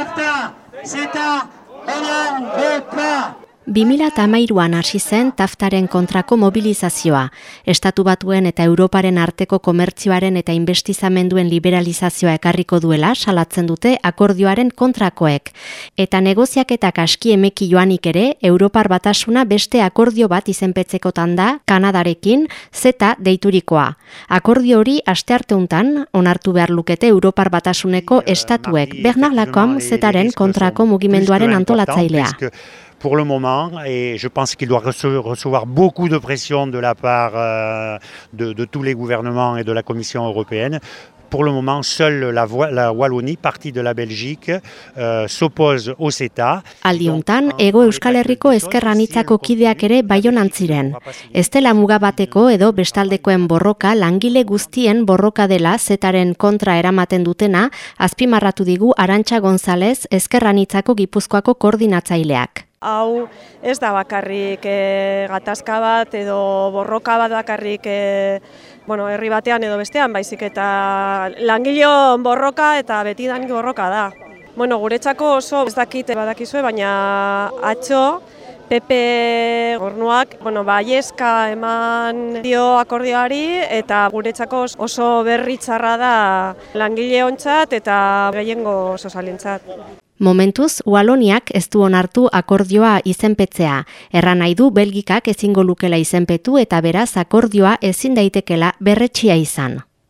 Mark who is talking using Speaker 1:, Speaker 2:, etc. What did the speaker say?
Speaker 1: Acta, CETA, Hollande,
Speaker 2: 2008an hasi zen taftaren kontrako mobilizazioa. Estatu batuen eta Europaren arteko komertzioaren eta investizamenduen liberalizazioa ekarriko duela salatzen dute akordioaren kontrakoek. Eta negoziaketak aski emeki joanik ere, Europar batasuna beste akordio bat izenpetzekotan da Kanadarekin zeta deiturikoa. Akordio hori aste arteuntan onartu behar lukete Europar batasuneko estatuek. Bernard Lacombe zetaren kontrako mugimenduaren antolatzailea.
Speaker 3: Pour le moment et je pense qu'il doit recevoir beaucoup de pression de la part euh, de, de, tous les gouvernements et de la Commission européenne. Pour le moment, seule la, la Wallonie, partie de la Belgique, euh, s'oppose au CETA.
Speaker 2: Aldiuntan, ego Euskal Herriko ezkerranitzako kideak ere baionan ziren. Ez dela mugabateko edo bestaldekoen borroka langile guztien borroka dela zetaren kontra eramaten dutena, azpimarratu digu Arantxa González ezkerranitzako gipuzkoako koordinatzaileak.
Speaker 4: Hau ez da bakarrik e, gatazka bat edo borroka bat bakarrik e, bueno, herri batean edo bestean, baizik eta langileo borroka eta beti dan borroka da. Bueno, guretzako oso ez dakit badakizue, baina atxo Pepe Gornuak, bueno, baieska eman dio akordioari eta guretzako oso berri txarra da langile ontzat eta gehiengo sozialentzat.
Speaker 2: Momentuz, Waloniak ez du onartu akordioa izenpetzea. Erran nahi du Belgikak ezingo lukela izenpetu eta beraz akordioa ezin daitekela berretsia izan.